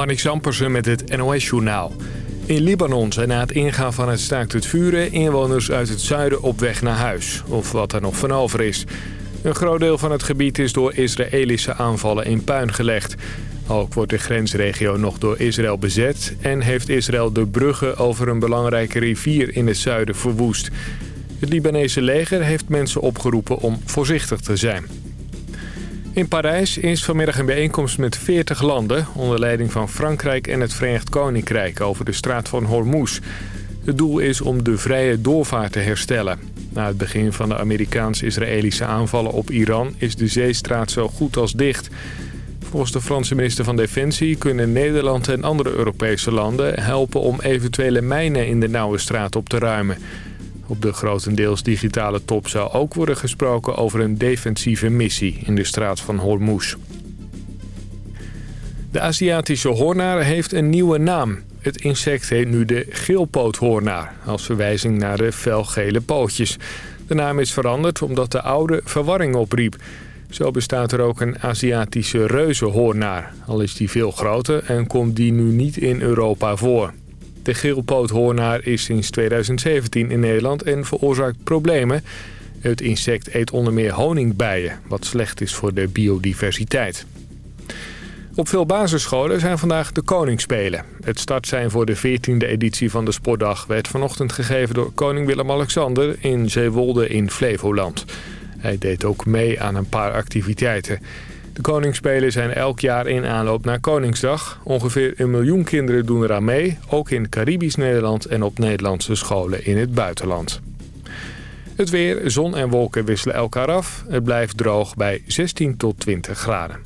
Marnik Zampersen met het NOS-journaal. In Libanon zijn na het ingaan van het staakt het vuren... inwoners uit het zuiden op weg naar huis. Of wat er nog van over is. Een groot deel van het gebied is door Israëlische aanvallen in puin gelegd. Ook wordt de grensregio nog door Israël bezet... en heeft Israël de bruggen over een belangrijke rivier in het zuiden verwoest. Het Libanese leger heeft mensen opgeroepen om voorzichtig te zijn. In Parijs is vanmiddag een bijeenkomst met 40 landen... onder leiding van Frankrijk en het Verenigd Koninkrijk over de straat van Hormuz. Het doel is om de vrije doorvaart te herstellen. Na het begin van de Amerikaans-Israëlische aanvallen op Iran... is de zeestraat zo goed als dicht. Volgens de Franse minister van Defensie kunnen Nederland en andere Europese landen... helpen om eventuele mijnen in de Nauwe Straat op te ruimen... Op de grotendeels digitale top zou ook worden gesproken over een defensieve missie in de straat van Hormuz. De Aziatische hoornaar heeft een nieuwe naam. Het insect heet nu de geelpoothoornaar, als verwijzing naar de felgele pootjes. De naam is veranderd omdat de oude verwarring opriep. Zo bestaat er ook een Aziatische reuzenhoornaar, al is die veel groter en komt die nu niet in Europa voor. De geelpoothoornaar is sinds 2017 in Nederland en veroorzaakt problemen. Het insect eet onder meer honingbijen, wat slecht is voor de biodiversiteit. Op veel basisscholen zijn vandaag de Koningsspelen. Het startsein voor de 14e editie van de Sportdag werd vanochtend gegeven door koning Willem-Alexander in Zeewolde in Flevoland. Hij deed ook mee aan een paar activiteiten. De Koningsspelen zijn elk jaar in aanloop naar Koningsdag. Ongeveer een miljoen kinderen doen eraan mee, ook in Caribisch Nederland en op Nederlandse scholen in het buitenland. Het weer, zon en wolken wisselen elkaar af. Het blijft droog bij 16 tot 20 graden.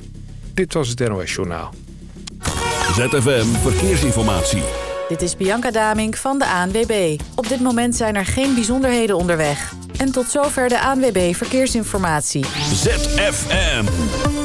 Dit was het NOS Journaal. ZFM Verkeersinformatie. Dit is Bianca Damink van de ANWB. Op dit moment zijn er geen bijzonderheden onderweg. En tot zover de ANWB Verkeersinformatie. ZFM.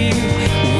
You.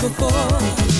before.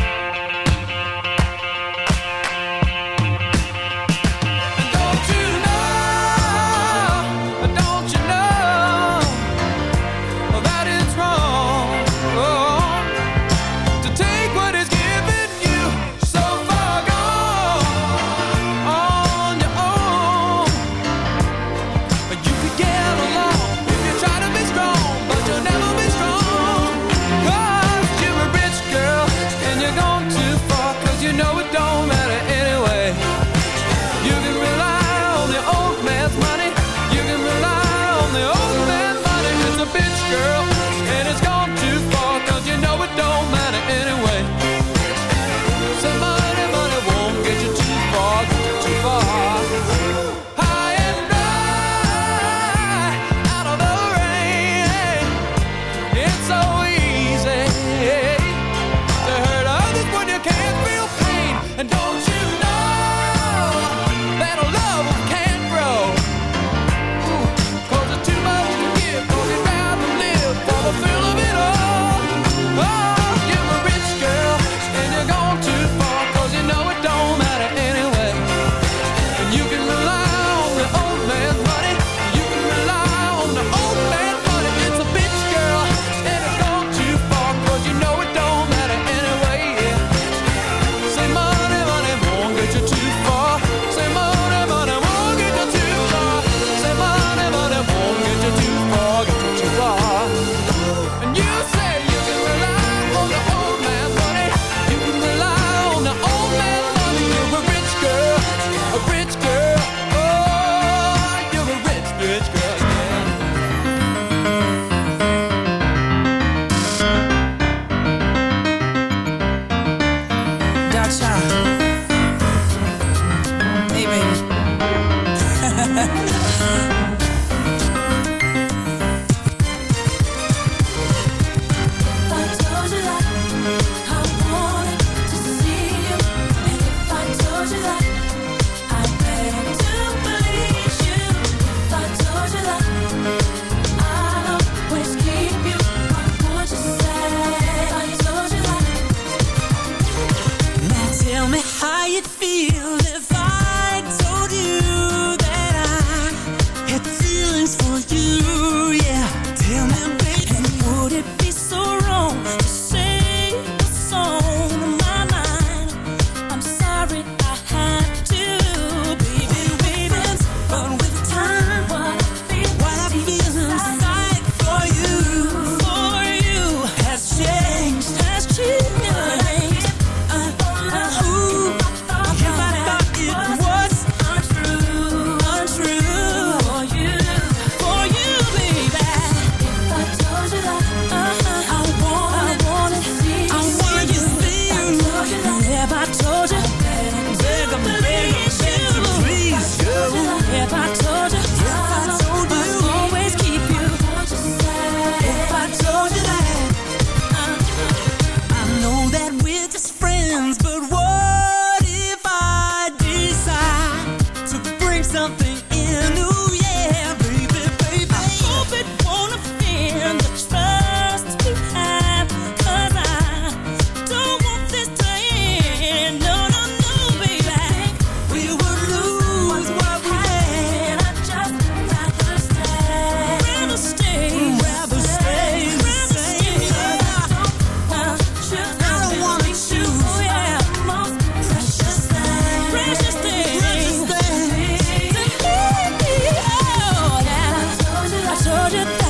you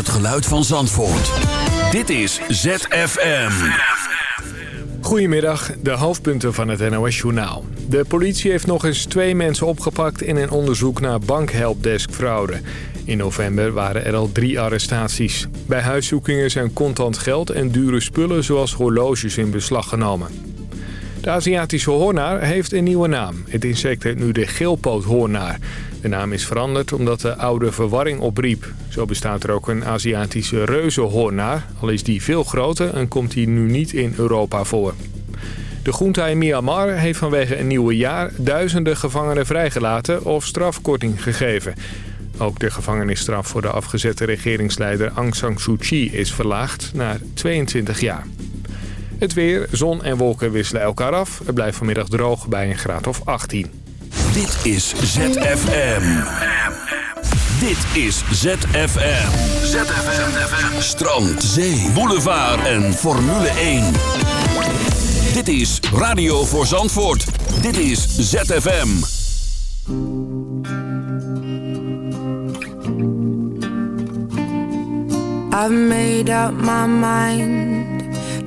het geluid van Zandvoort. Dit is ZFM. Goedemiddag, de hoofdpunten van het NOS-journaal. De politie heeft nog eens twee mensen opgepakt in een onderzoek naar bankhelpdesk-fraude. In november waren er al drie arrestaties. Bij huiszoekingen zijn contant geld en dure spullen zoals horloges in beslag genomen. De Aziatische hoornaar heeft een nieuwe naam. Het insect heet nu de geelpoothoornaar. De naam is veranderd omdat de oude verwarring opriep. Zo bestaat er ook een Aziatische reuzenhoornaar. Al is die veel groter en komt die nu niet in Europa voor. De junta in Myanmar heeft vanwege een nieuwe jaar duizenden gevangenen vrijgelaten of strafkorting gegeven. Ook de gevangenisstraf voor de afgezette regeringsleider Aung San Suu Kyi is verlaagd naar 22 jaar. Het weer, zon en wolken wisselen elkaar af. Het blijft vanmiddag droog bij een graad of 18. Dit is ZFM. Dit is ZFM. ZFM. Strand, zee, boulevard en Formule 1. Dit is Radio voor Zandvoort. Dit is ZFM. I've made up my mind.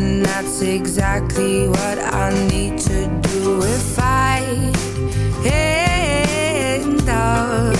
That's exactly what I need to do if I end up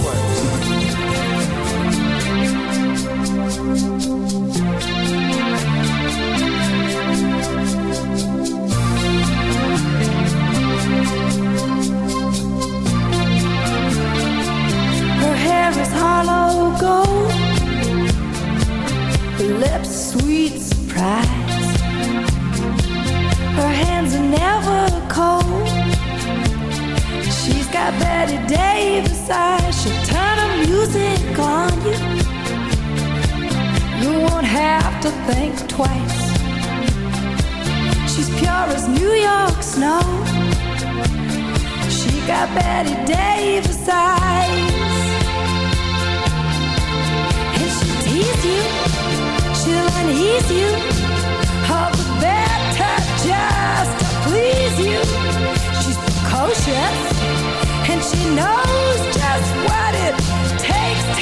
got Betty Davis eyes. She'll turn her music on you. You won't have to think twice. She's pure as New York snow. She got Betty Davis eyes. And she'll tease you, she'll unease you. All the better just to please you. She's precocious, and she knows just what it takes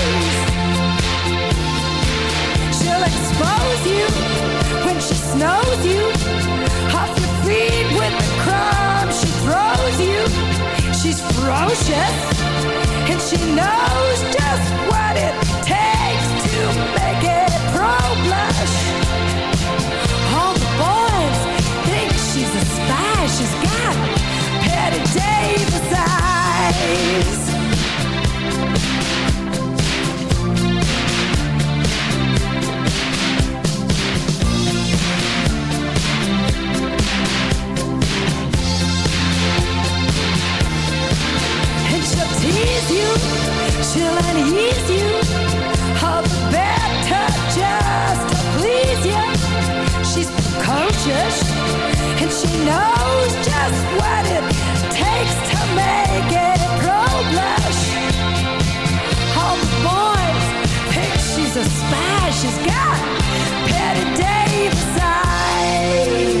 Expose you when she snows you off your feet with the crumbs she throws you. She's ferocious and she knows just what it takes to make it pro blush. All the boys think she's a spy. She's got Patty Davis eyes. You, she'll unease you, all the to please you. She's and she knows just what it takes to make blush. All the boys think she's a spy. She's got Patty Davis eyes.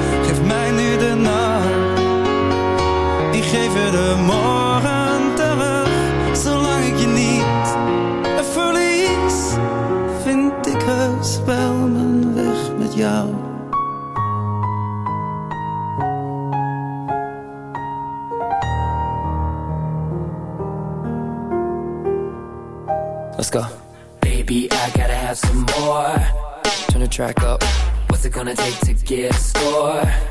de morgen terug, zolang ik je niet verlies, vind ik heus wel mijn weg met jou. Let's go. Baby, I gotta have some more. Turn the track up. What's it gonna take to get a score?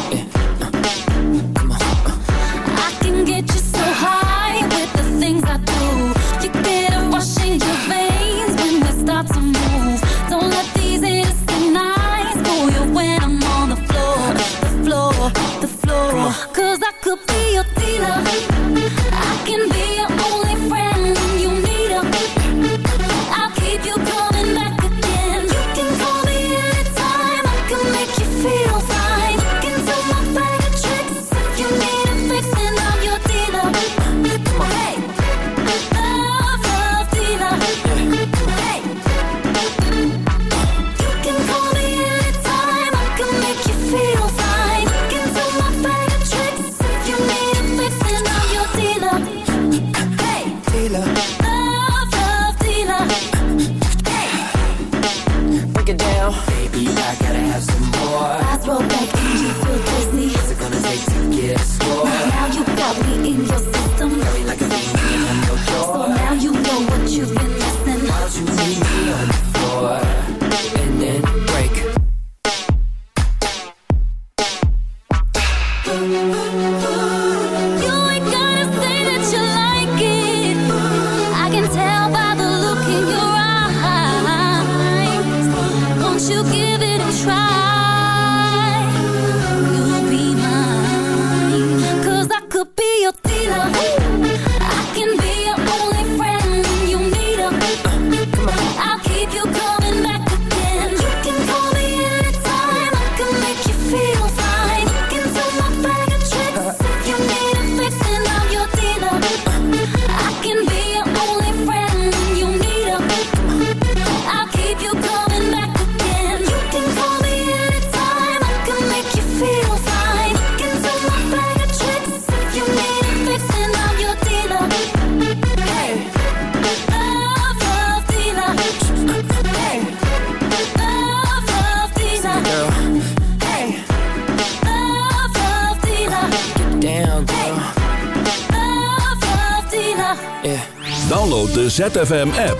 Download de ZFM-app.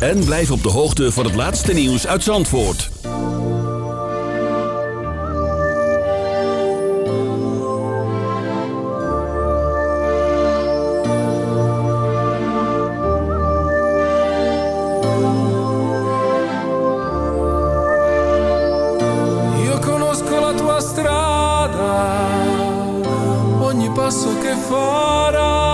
En blijf op de hoogte van het laatste nieuws uit Zandvoort. Io conosco la tua strada, ogni passo che farai.